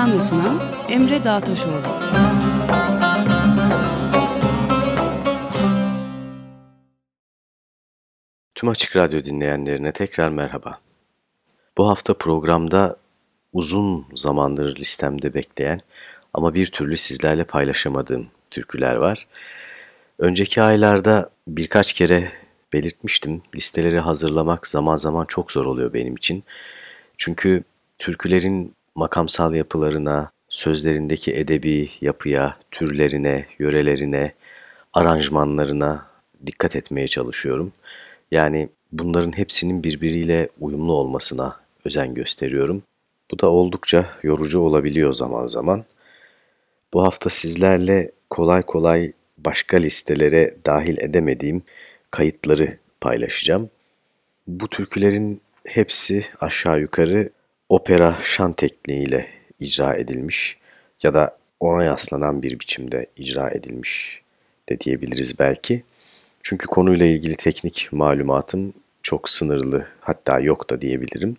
Hazırlayan ve sunan Emre Dağtaşoğlu Tüm Açık Radyo dinleyenlerine tekrar merhaba. Bu hafta programda uzun zamandır listemde bekleyen ama bir türlü sizlerle paylaşamadığım türküler var. Önceki aylarda birkaç kere belirtmiştim. Listeleri hazırlamak zaman zaman çok zor oluyor benim için. Çünkü türkülerin makamsal yapılarına, sözlerindeki edebi yapıya, türlerine, yörelerine, aranjmanlarına dikkat etmeye çalışıyorum. Yani bunların hepsinin birbiriyle uyumlu olmasına özen gösteriyorum. Bu da oldukça yorucu olabiliyor zaman zaman. Bu hafta sizlerle kolay kolay başka listelere dahil edemediğim kayıtları paylaşacağım. Bu türkülerin hepsi aşağı yukarı opera şan tekniğiyle icra edilmiş ya da ona yaslanan bir biçimde icra edilmiş de diyebiliriz belki. Çünkü konuyla ilgili teknik malumatım çok sınırlı hatta yok da diyebilirim.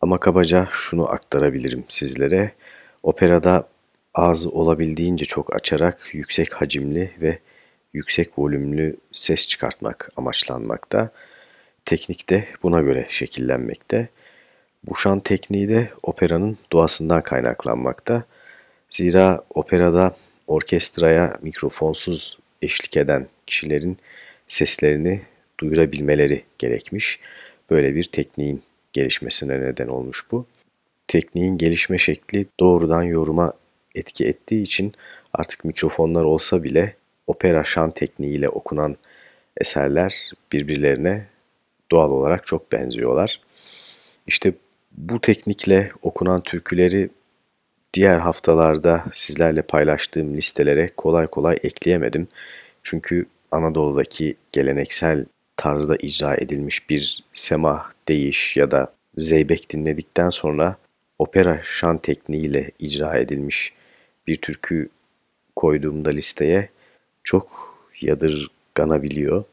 Ama kabaca şunu aktarabilirim sizlere. Operada ağzı olabildiğince çok açarak yüksek hacimli ve yüksek volümlü ses çıkartmak amaçlanmakta. Teknik de buna göre şekillenmekte. Bu şan tekniği de operanın doğasından kaynaklanmakta. Zira operada orkestraya mikrofonsuz eşlik eden kişilerin seslerini duyurabilmeleri gerekmiş. Böyle bir tekniğin gelişmesine neden olmuş bu. Tekniğin gelişme şekli doğrudan yoruma etki ettiği için artık mikrofonlar olsa bile opera şan tekniğiyle okunan eserler birbirlerine doğal olarak çok benziyorlar. İşte bu teknikle okunan türküleri diğer haftalarda sizlerle paylaştığım listelere kolay kolay ekleyemedim. Çünkü Anadolu'daki geleneksel tarzda icra edilmiş bir semah, değiş ya da zeybek dinledikten sonra opera şan tekniğiyle icra edilmiş bir türkü koyduğumda listeye çok yadırganabiliyor.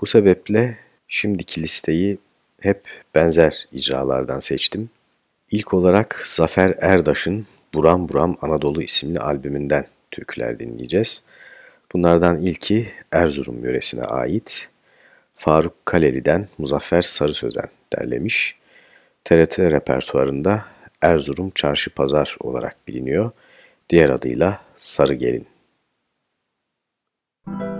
Bu sebeple şimdiki listeyi hep benzer icralardan seçtim. İlk olarak Zafer Erdaş'ın Buram Buram Anadolu isimli albümünden türküler dinleyeceğiz. Bunlardan ilki Erzurum yöresine ait. Faruk Kaleli'den Muzaffer Sarı Sözen derlemiş. TRT repertuarında Erzurum Çarşı Pazar olarak biliniyor. Diğer adıyla Sarı Gelin. Sarı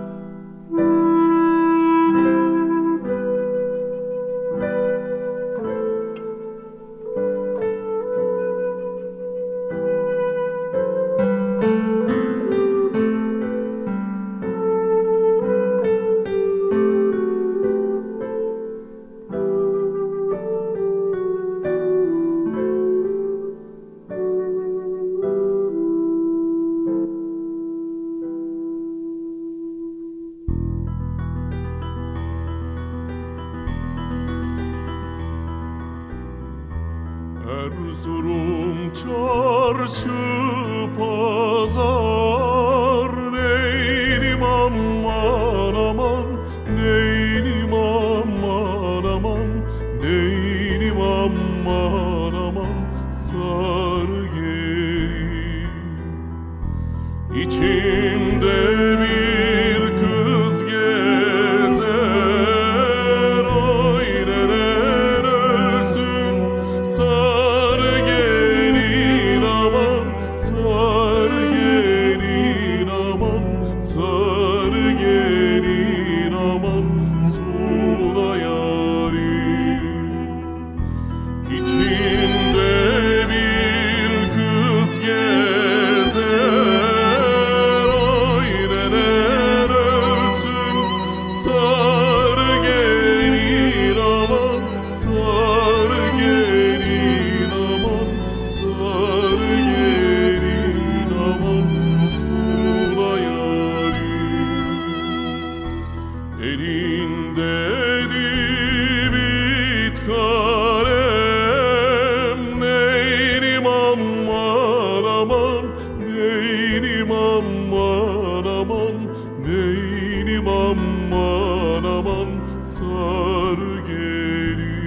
aman aman sar geri.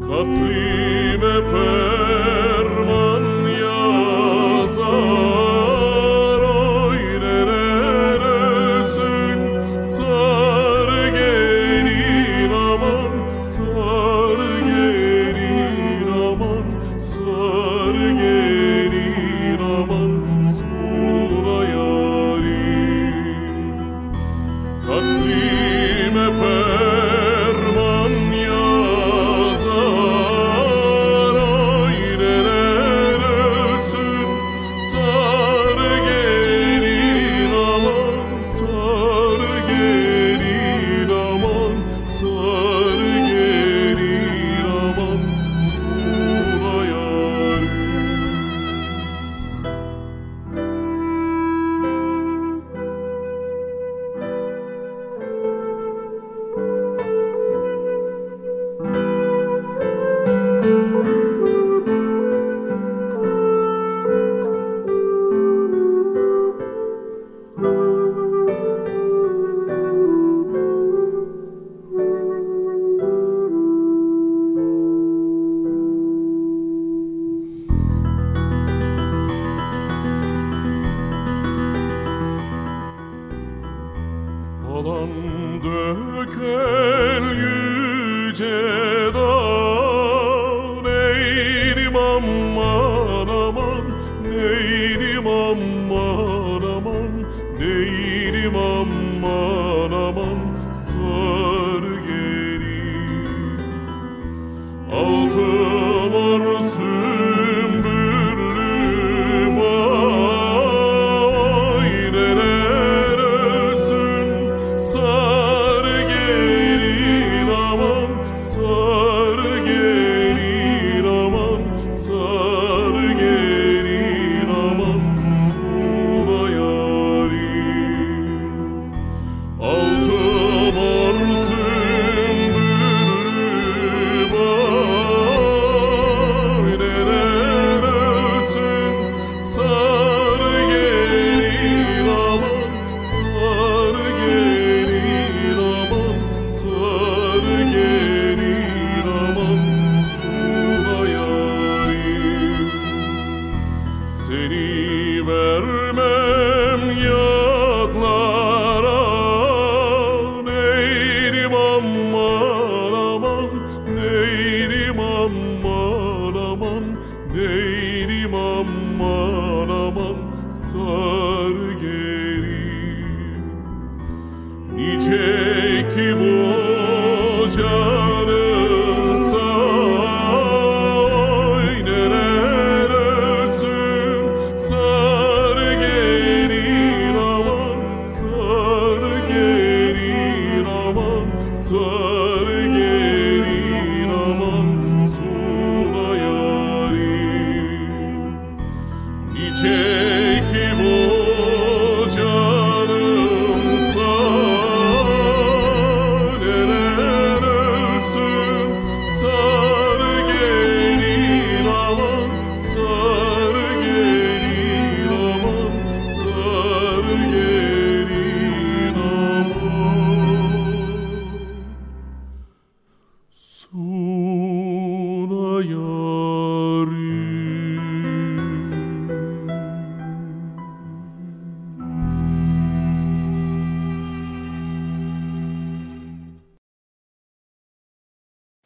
Katlim efendim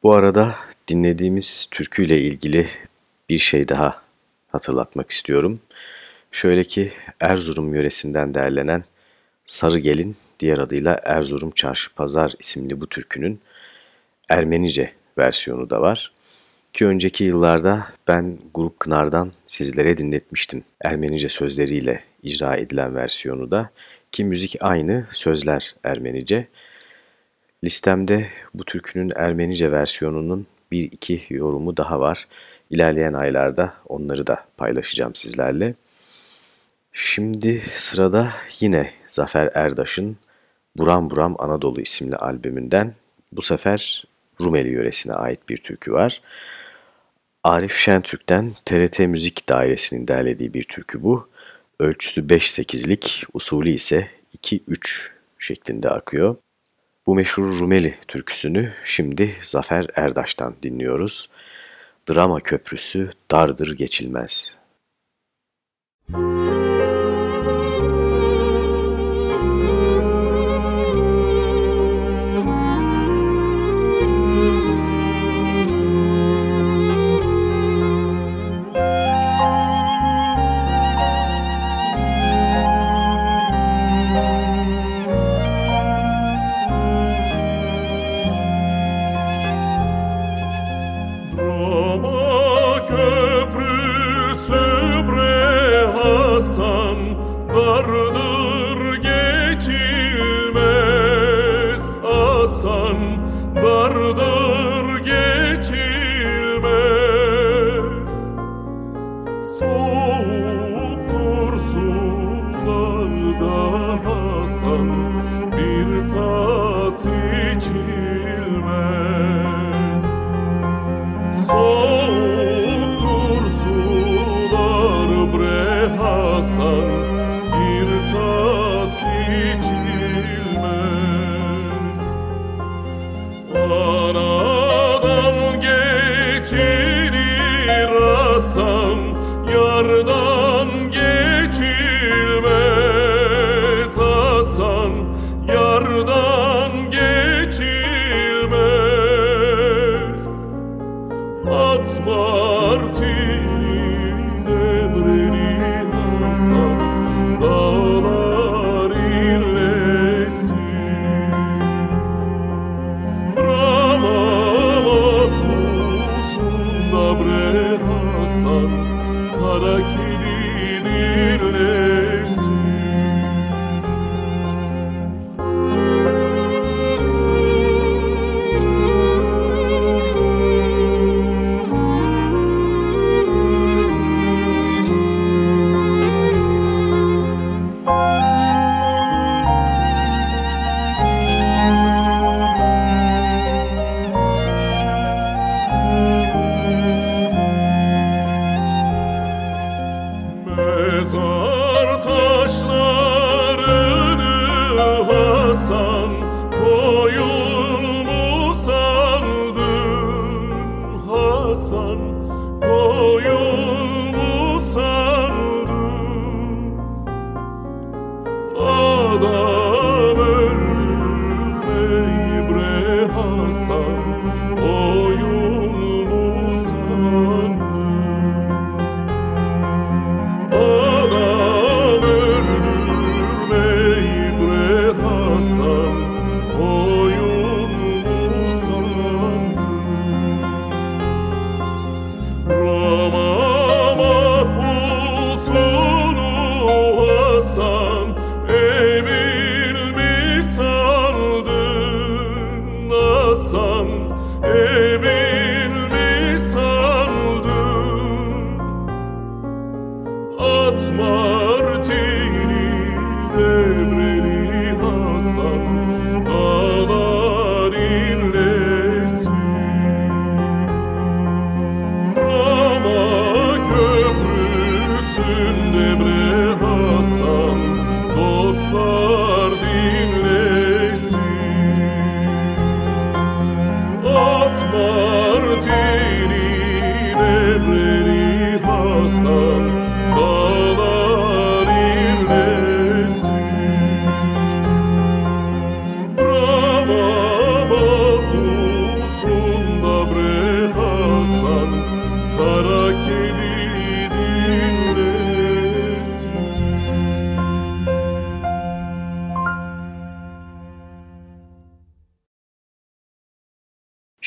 Bu arada dinlediğimiz türküyle ilgili bir şey daha hatırlatmak istiyorum. Şöyle ki Erzurum yöresinden derlenen Sarı Gelin diğer adıyla Erzurum Çarşı Pazar isimli bu türkünün Ermenice versiyonu da var. Ki önceki yıllarda ben Grup Kınar'dan sizlere dinletmiştim Ermenice sözleriyle icra edilen versiyonu da. Ki müzik aynı, sözler Ermenice. Listemde bu türkünün Ermenice versiyonunun bir iki yorumu daha var. İlerleyen aylarda onları da paylaşacağım sizlerle. Şimdi sırada yine Zafer Erdaş'ın Buram Buram Anadolu isimli albümünden bu sefer Rumeli yöresine ait bir türkü var. Arif Şentürk'ten TRT Müzik Dairesi'nin derlediği bir türkü bu. Ölçüsü 5-8'lik, usulü ise 2-3 şeklinde akıyor. Bu meşhur Rumeli türküsünü şimdi Zafer Erdaş'tan dinliyoruz. Drama köprüsü dardır geçilmez. Müzik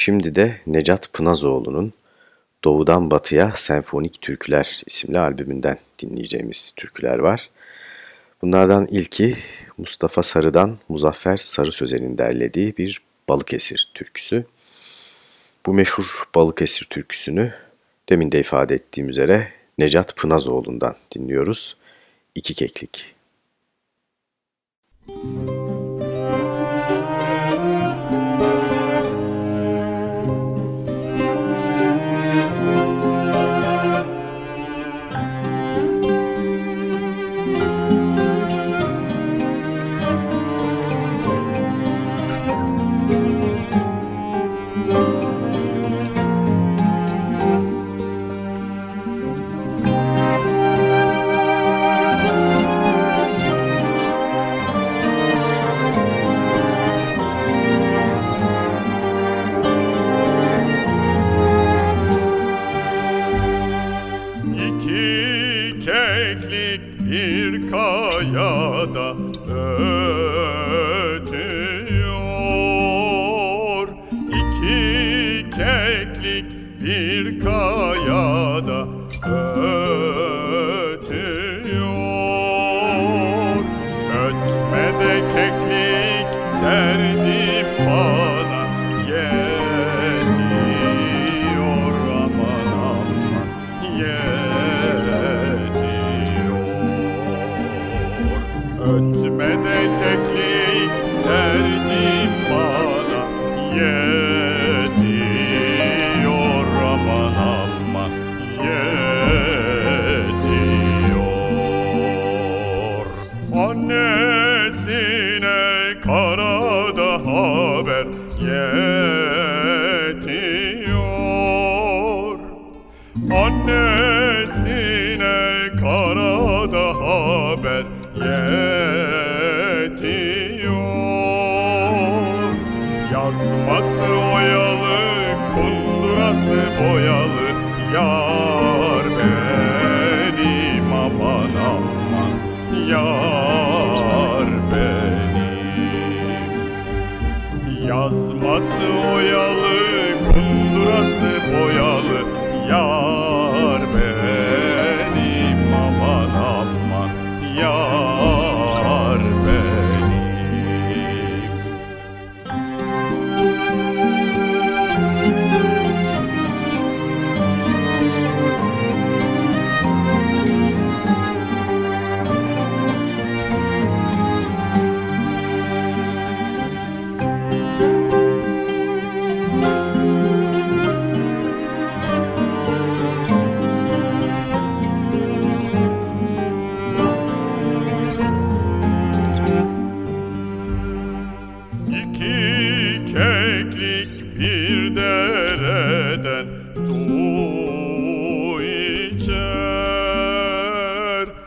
Şimdi de Necat Pınazoğlu'nun Doğudan Batıya Senfonik Türküler isimli albümünden dinleyeceğimiz türküler var. Bunlardan ilki Mustafa Sarı'dan Muzaffer Sarı Sözen'in derlediği bir Balıkesir türküsü. Bu meşhur Balıkesir türküsünü demin de ifade ettiğim üzere Necat Pınazoğlu'ndan dinliyoruz. İki keklik. Müzik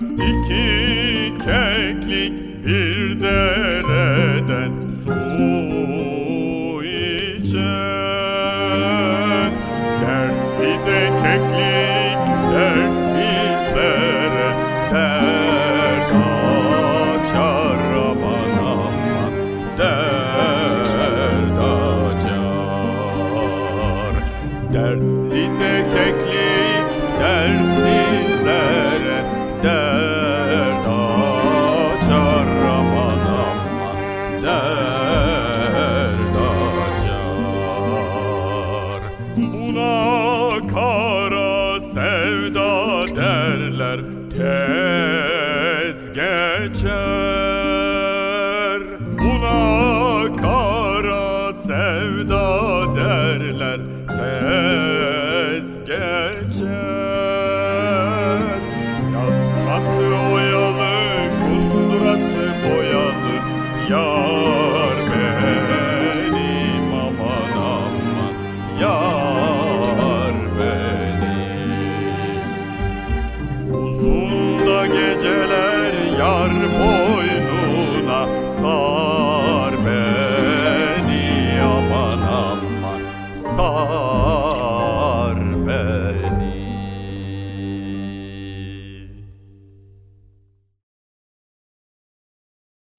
İki keklik bir de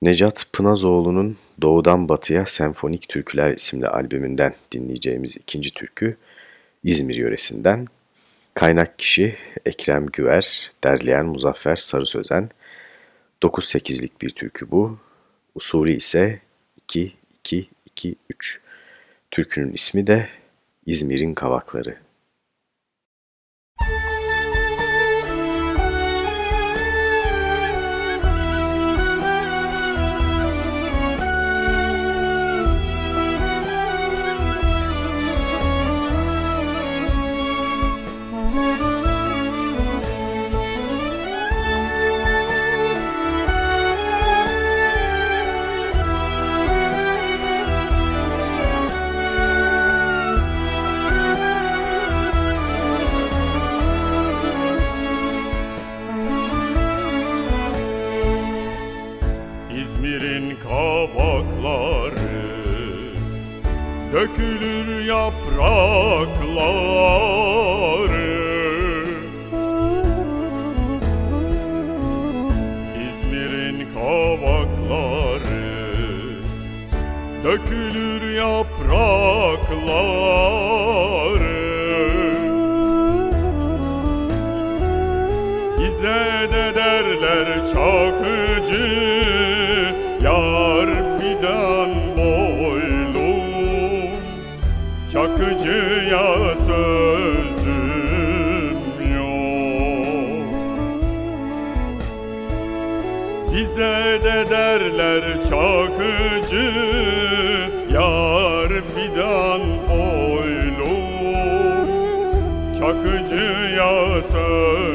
Necat Pınazoğlu'nun Doğudan Batıya Senfonik Türküler isimli albümünden dinleyeceğimiz ikinci türkü İzmir yöresinden. Kaynak kişi Ekrem Güver, derleyen Muzaffer Sarı Sözen. 9-8'lik bir türkü bu. Usulü ise 2-2-2-3. Türkünün ismi de İzmir'in Kavakları. dökülür yaprakları. İzmir'in kavakları. Dökülür yaprakları. Bize de derler derler çakıcı. Yar fidan boylum Çakıcıya sözüm yok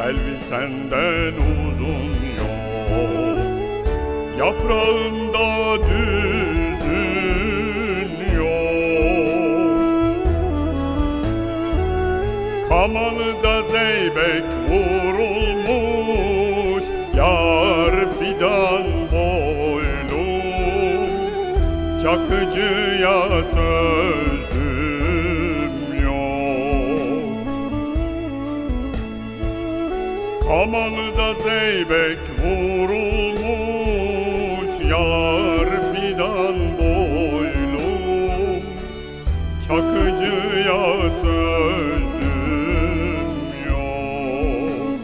Selvi senden uzun yok Yaprağında düzün yok Kamalıda zeybek vurulmuş Yar fidan boylum Çakıcıya sözüm Kamalıda zeybek vurulmuş Yar fidan boylum Çakıcıya sözüm yok.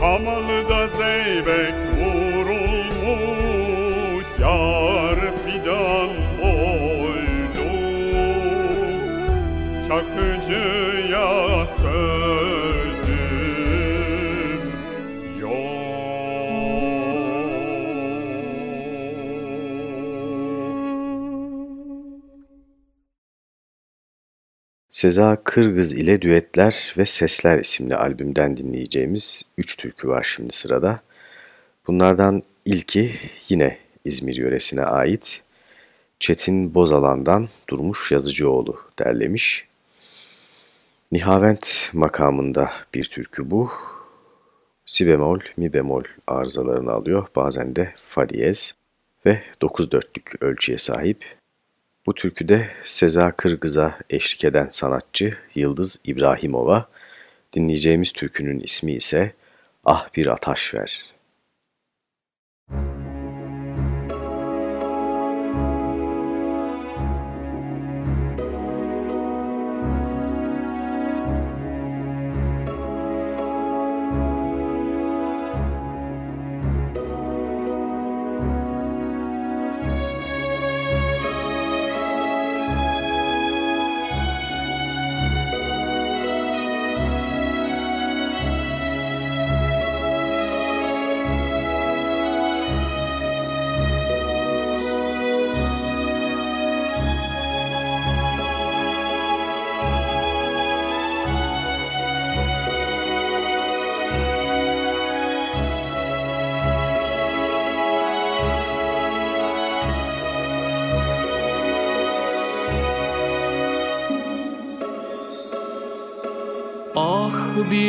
Kamalıda zeybek vurulmuş Yar fidan boylum Çakıcıya Seza Kırgız ile Düetler ve Sesler isimli albümden dinleyeceğimiz 3 türkü var şimdi sırada. Bunlardan ilki yine İzmir yöresine ait. Çetin Bozalan'dan Durmuş Yazıcıoğlu derlemiş. Nihavent makamında bir türkü bu. Si bemol, mi bemol arızalarını alıyor. Bazen de fa diyez ve 9 dörtlük ölçüye sahip. Bu türküde Seza Kırgız'a eşlik eden sanatçı Yıldız İbrahimova, dinleyeceğimiz türkünün ismi ise Ah Bir Ataş Ver.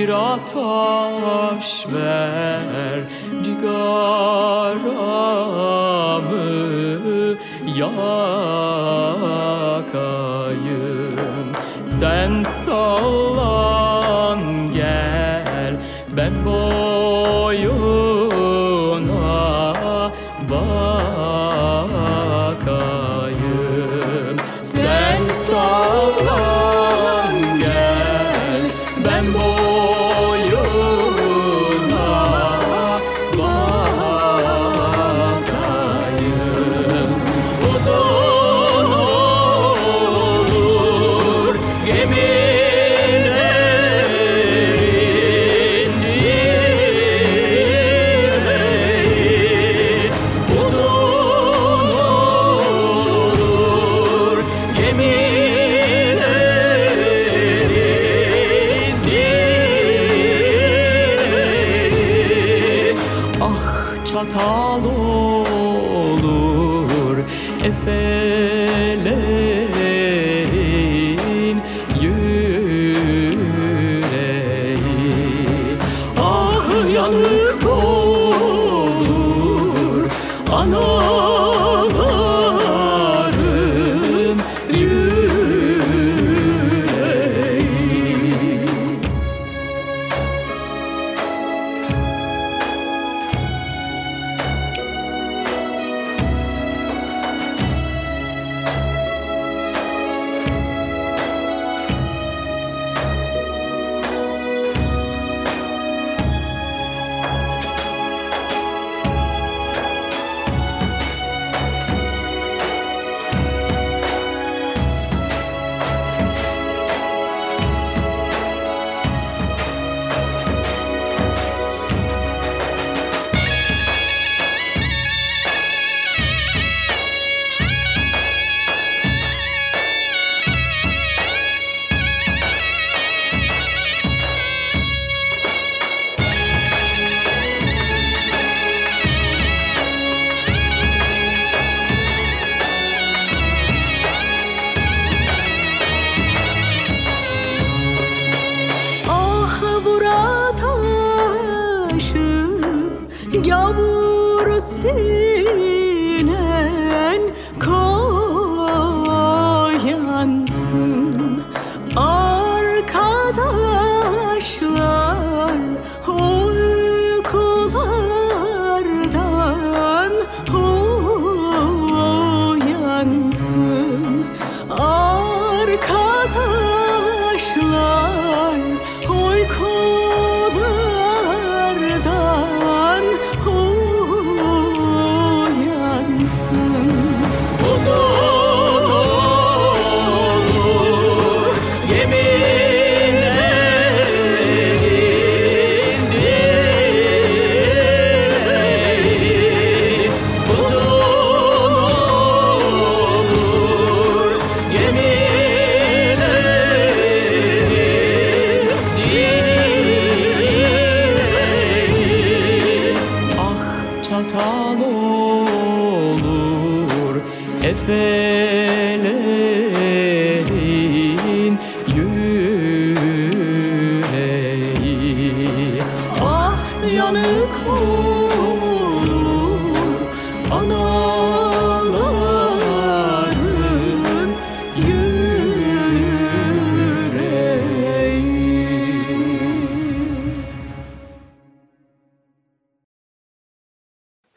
Bir ataş ver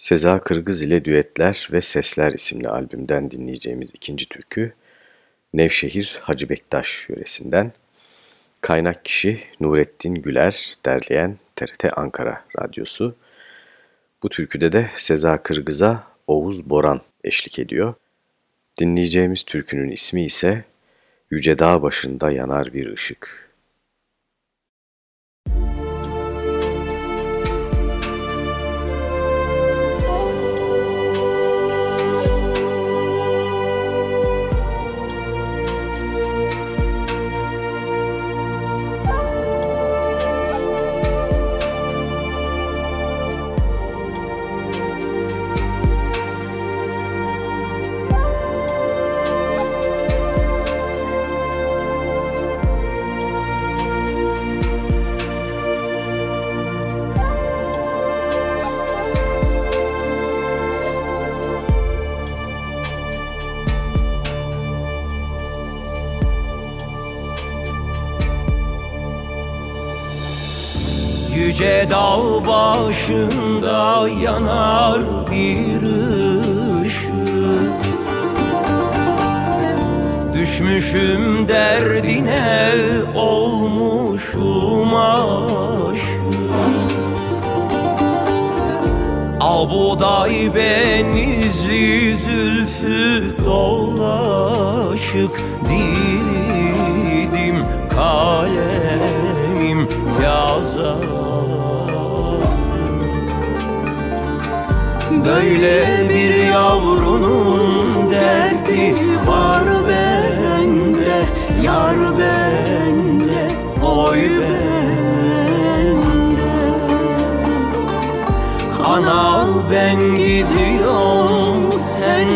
Seza Kırgız ile Düetler ve Sesler isimli albümden dinleyeceğimiz ikinci türkü Nevşehir Hacı Bektaş yöresinden. Kaynak kişi Nurettin Güler, derleyen TRT Ankara Radyosu. Bu türküde de Seza Kırgız'a Oğuz Boran eşlik ediyor. Dinleyeceğimiz türkünün ismi ise Yüce Dağ Başında Yanar Bir Işık. Yüce dağ başında yanar bir ışık. Düşmüşüm derdine olmuşum aşık. Al buğday benizli zülfü dolaşık. Dilim kalemim yazar Böyle bir yavrunun derdi var bende Yar bende, oy bende. Ana ben gidiyorum sen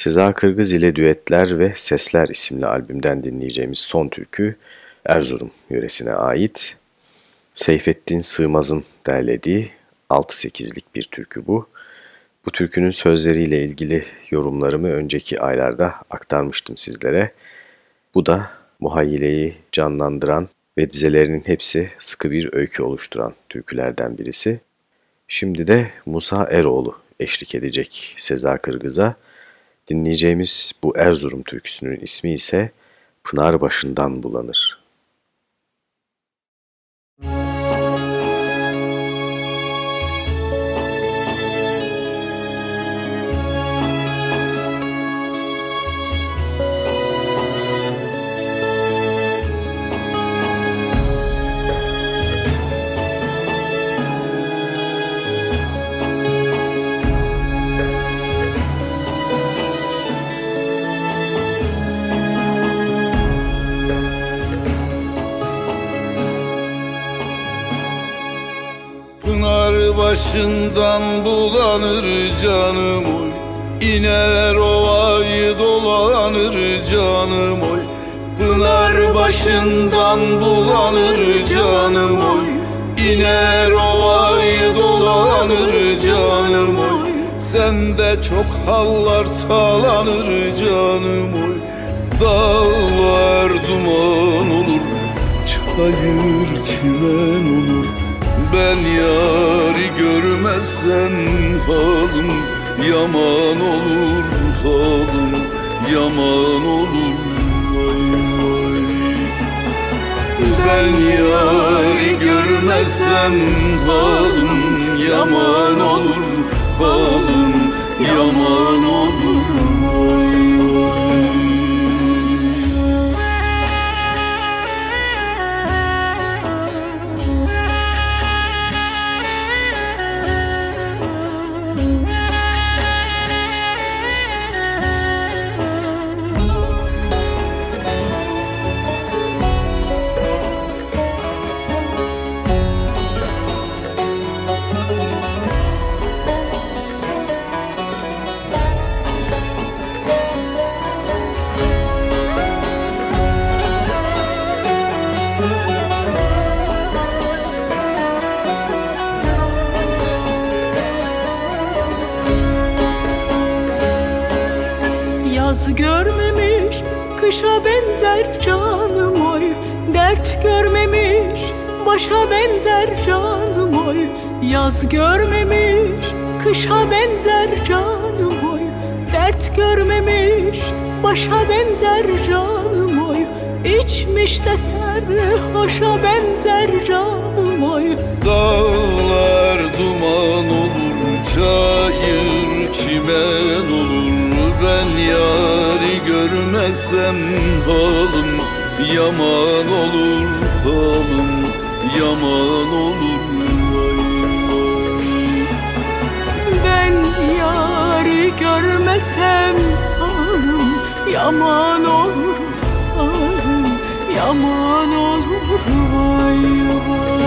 Seza Kırgız ile Düetler ve Sesler isimli albümden dinleyeceğimiz son türkü Erzurum yöresine ait. Seyfettin Sığmaz'ın derlediği 6-8'lik bir türkü bu. Bu türkünün sözleriyle ilgili yorumlarımı önceki aylarda aktarmıştım sizlere. Bu da muhayyileyi canlandıran ve dizelerinin hepsi sıkı bir öykü oluşturan türkülerden birisi. Şimdi de Musa Eroğlu eşlik edecek Seza Kırgız'a. Dinleyeceğimiz bu Erzurum türküsünün ismi ise Pınar Başından Bulanır. Pınar başından bulanır canım oy. İner ovayı dolanır canım oy. Pınar başından bulanır canım oy. İner ovayı dolanır canım oy. Sende çok hallar talanır canım oy. Dağlar duman olur Çayır çimen olur. Ben yarı görmezsem halim yaman olur halim yaman olur vay. Ben yarı görmezsem halim yaman olur halim yaman olur kışa benzer canım oy. Dert görmemiş başa benzer canım oy. Yaz görmemiş kışa benzer canım oy. Dert görmemiş başa benzer canım oy. İçmiş de sarhoşa benzer canım oy. Dağlar duman olur Çayır çimen olur Ben yari görmezsem Halım yaman olur Halım yaman olur Vay vay Ben yari görmesem Halım yaman olur Halım yaman olur Vay vay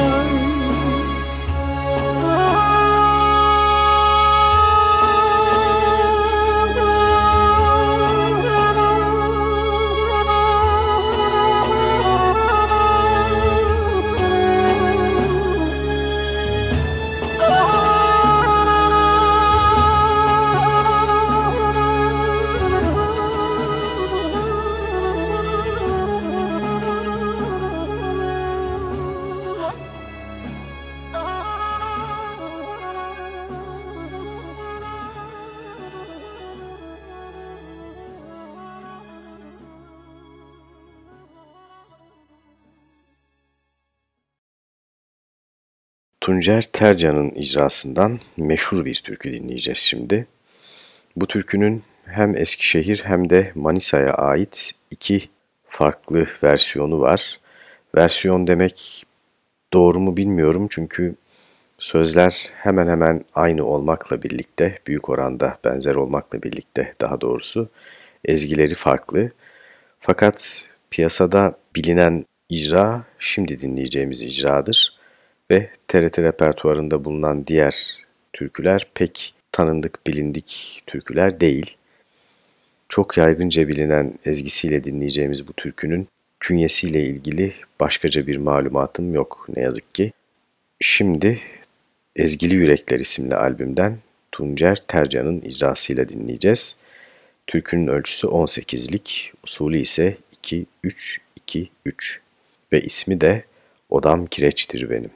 Tuncer Tercan'ın icrasından meşhur bir türkü dinleyeceğiz şimdi. Bu türkünün hem Eskişehir hem de Manisa'ya ait iki farklı versiyonu var. Versiyon demek doğru mu bilmiyorum çünkü sözler hemen hemen aynı olmakla birlikte, büyük oranda benzer olmakla birlikte daha doğrusu ezgileri farklı. Fakat piyasada bilinen icra şimdi dinleyeceğimiz icradır ve TRT repertuarında bulunan diğer türküler pek tanındık, bilindik türküler değil. Çok yaygınca bilinen ezgisiyle dinleyeceğimiz bu türkünün künyesiyle ilgili başkaca bir malumatım yok ne yazık ki. Şimdi Ezgili Yürekler isimli albümden Tuncer Tercan'ın icrasıyla dinleyeceğiz. Türkünün ölçüsü 18'lik, usulü ise 2-3-2-3 ve ismi de Odam Kireçtir Benim.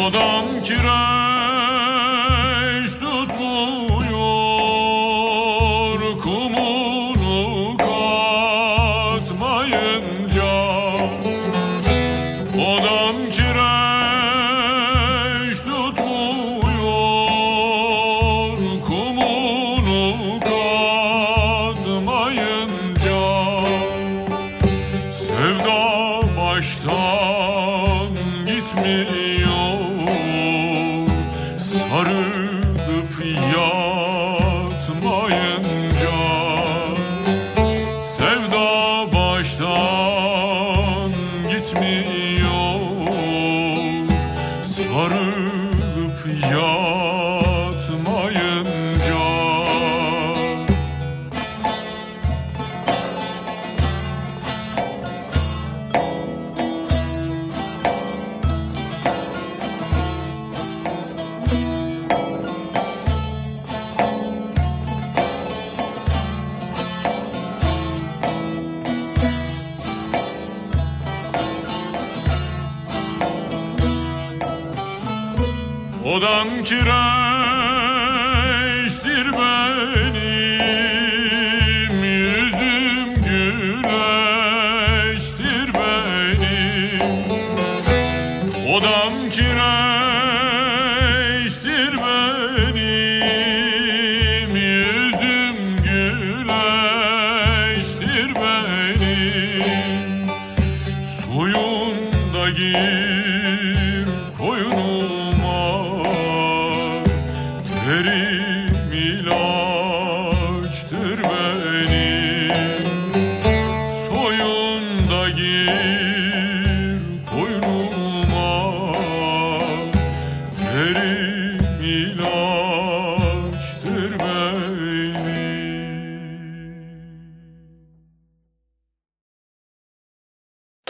odam kira.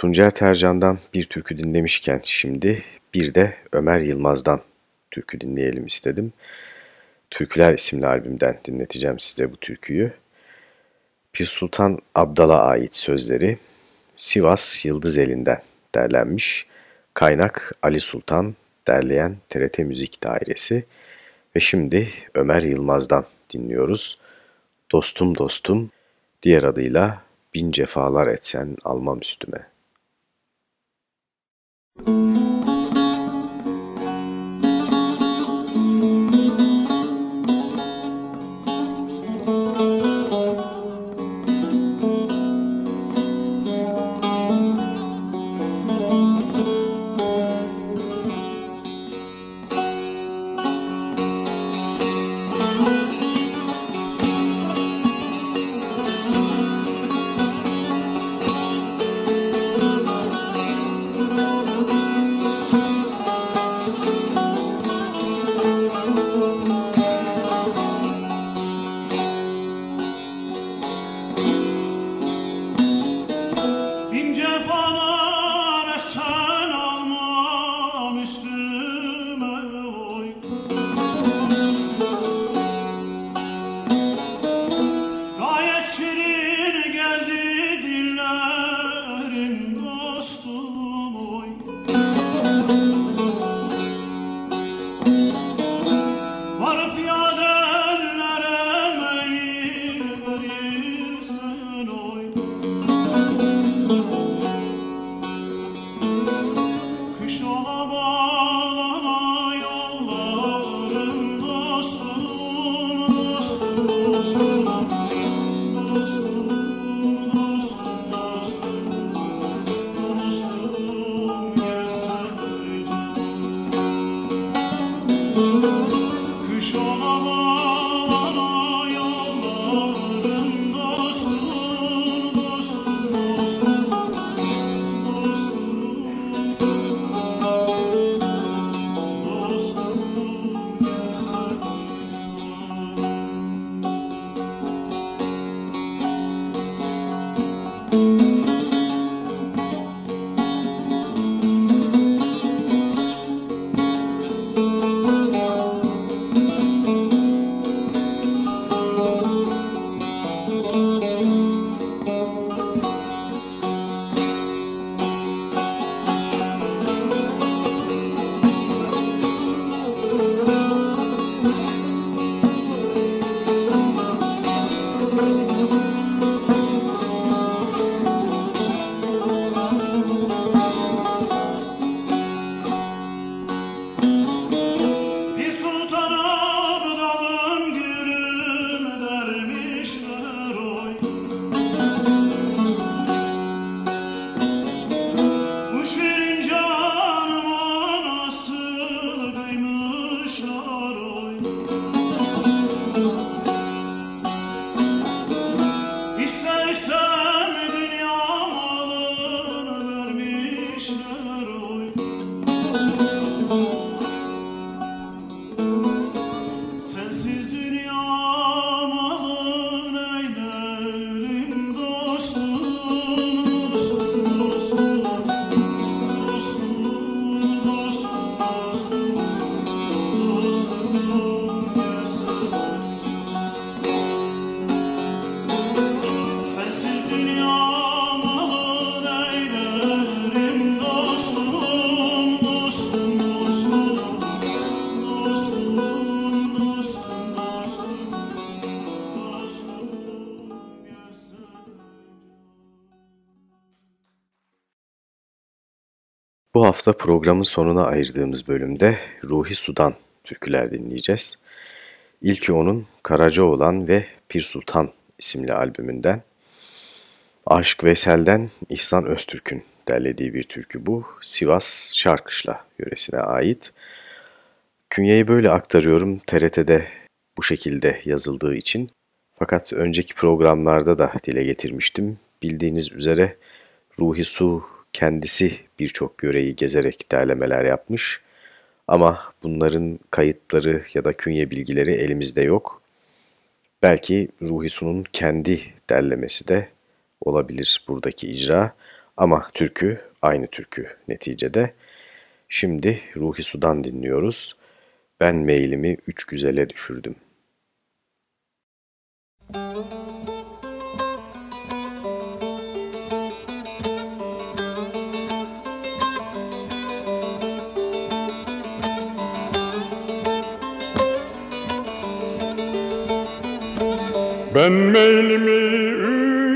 Tuncer Tercan'dan bir türkü dinlemişken şimdi bir de Ömer Yılmaz'dan türkü dinleyelim istedim. Türküler isimli albümden dinleteceğim size bu türküyü. Pir Sultan Abdal'a ait sözleri Sivas Yıldız elinden derlenmiş. Kaynak Ali Sultan, derleyen TRT Müzik Dairesi ve şimdi Ömer Yılmaz'dan dinliyoruz. Dostum dostum, diğer adıyla bin cefalar etsen almam üstüme. Música hafta programın sonuna ayırdığımız bölümde Ruhi Sudan türküler dinleyeceğiz. İlki onun Karacaoğlan ve Pir Sultan isimli albümünden. Aşık Veysel'den İhsan Öztürk'ün derlediği bir türkü bu. Sivas Şarkışla yöresine ait. Künyeyi böyle aktarıyorum TRT'de bu şekilde yazıldığı için. Fakat önceki programlarda da dile getirmiştim. Bildiğiniz üzere Ruhi Su kendisi birçok yöreyi gezerek derlemeler yapmış. Ama bunların kayıtları ya da künye bilgileri elimizde yok. Belki Ruhi Su'nun kendi derlemesi de olabilir buradaki icra. Ama türkü aynı türkü neticede. Şimdi Ruhi Su'dan dinliyoruz. Ben meylimi üç güzele düşürdüm. Ben meylimi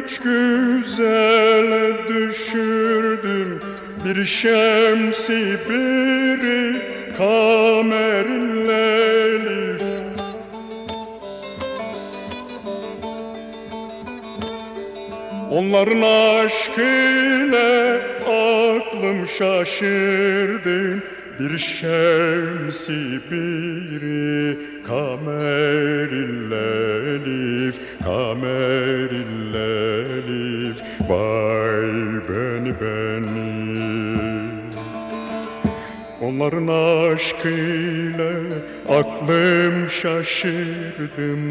üç güzele düşürdüm. Bir şemsi biri kamerin leyli Onların aşkıyla aklım şaşırdı. Bir şemsi biri kamerillelif kamerillelif vay beni beni. Onların aşkıyla aklım şaşırdım.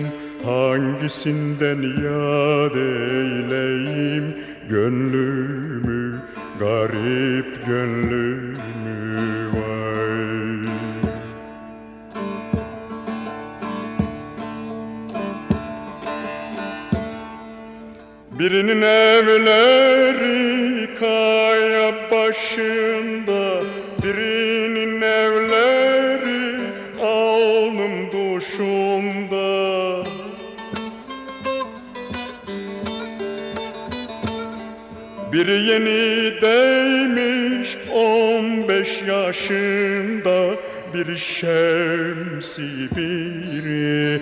Hangisinden yad eyleyim? Gönlümü Garip gönlümü Birinin evleri kaya başında Birinin evleri alnım duşumda Biri yeni değmiş on beş yaşında bir şemsi biri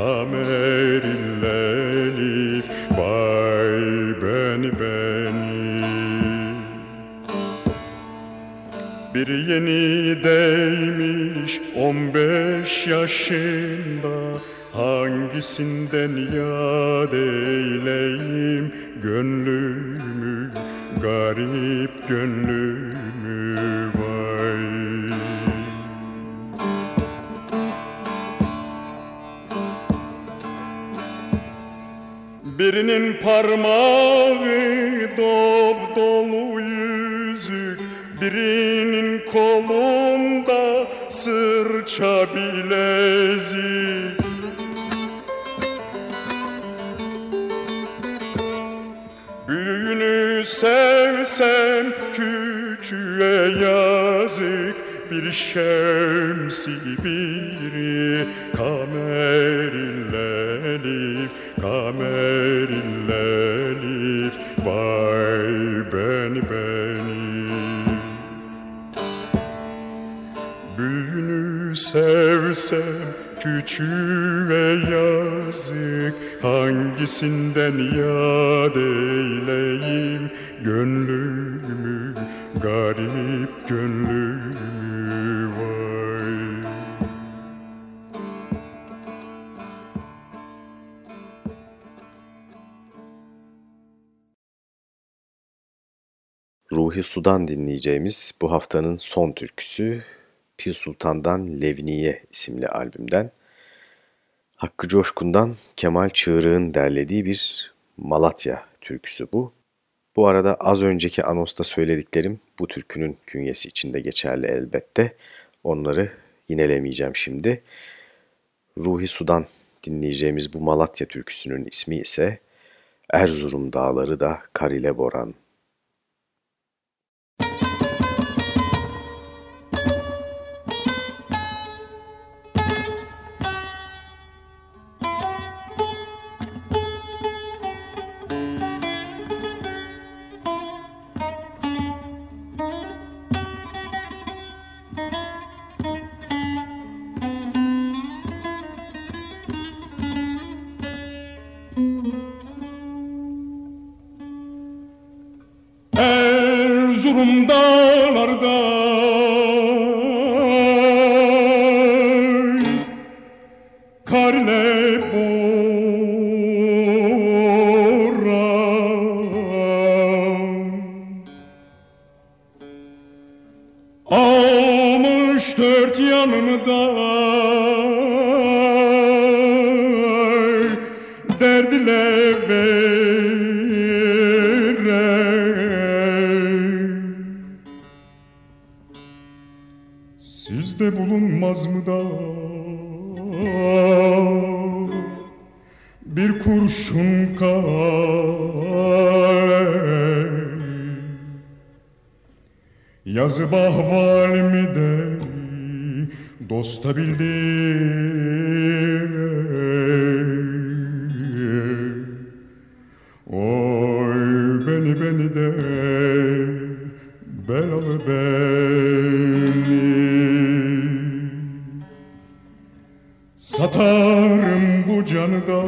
kamerillelif kamerillelif vay beni beni. Bir yeni değmiş on beş yaşında Hangisinden yad eyleyim? Gönlümü parmağı dop dolu yüzük Birinin kolunda sırça bilezik. Büyüğünü sevsem küçüğe yazık bir şemsi biri küçüğe yazık. Hangisinden yad eyleyim? Gönlümü Garip gönlümü vay. Ruhi Sudan dinleyeceğimiz bu haftanın son türküsü Pir Sultan'dan Levniye isimli albümden. Hakkı Coşkun'dan Kemal Çığırık'ın derlediği bir Malatya türküsü bu. Bu arada az önceki anosta söylediklerim bu türkünün künyesi içinde geçerli elbette. Onları yinelemeyeceğim şimdi. Ruhi Sudan dinleyeceğimiz bu Malatya türküsünün ismi ise Erzurum Dağları da Karile Boran. Yazı bahvalimi de dosta bildir Oy beni beni de belalı beni Satarım bu canı da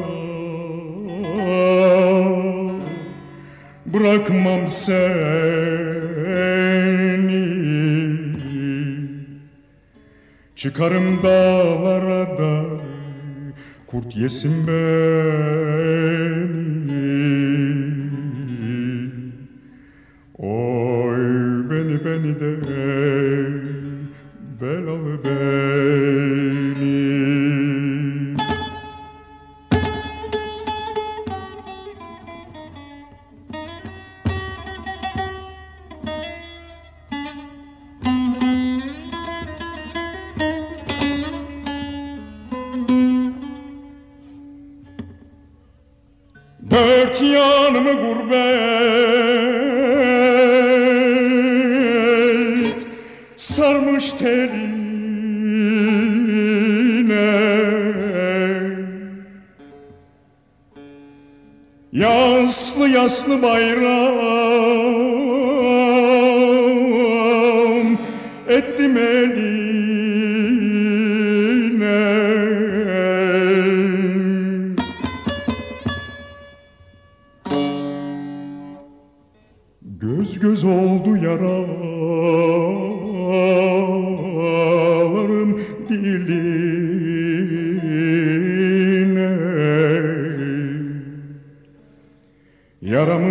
Bırakmam seni Çıkarım dağlara da Kurt yesin beni Yaslı yaslı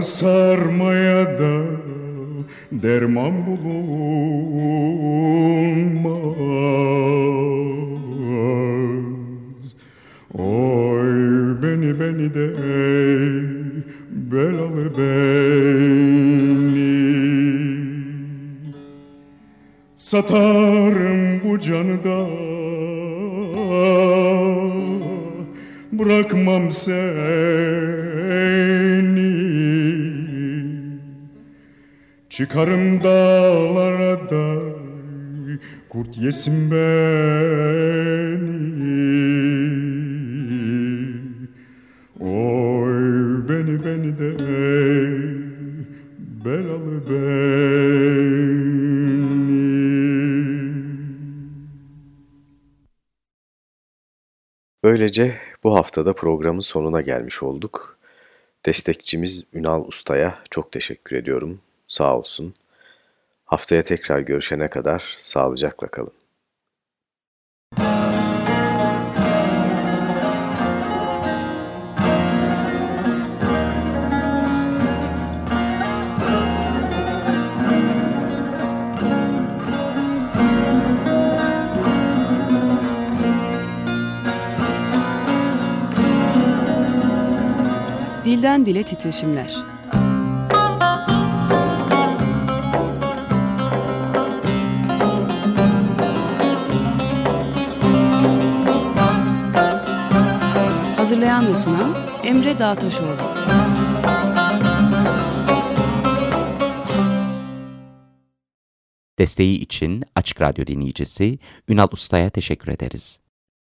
Sarmaya da derman bulunmaz. Oy beni beni de belalı beni. Satarım bu canı da Bırakmam seni Çıkarım dağlara da Kurt yesin beni Oy beni beni de belalı beni Böylece bu haftada programın sonuna gelmiş olduk. Destekçimiz Ünal Usta'ya çok teşekkür ediyorum. Sağ olsun. Haftaya tekrar görüşene kadar sağlıcakla kalın. Dilden dile titreşimler. Sunan Emre Dağtaşoğlu. Desteği için Açık Radyo dinleyicisi Ünal Usta'ya teşekkür ederiz.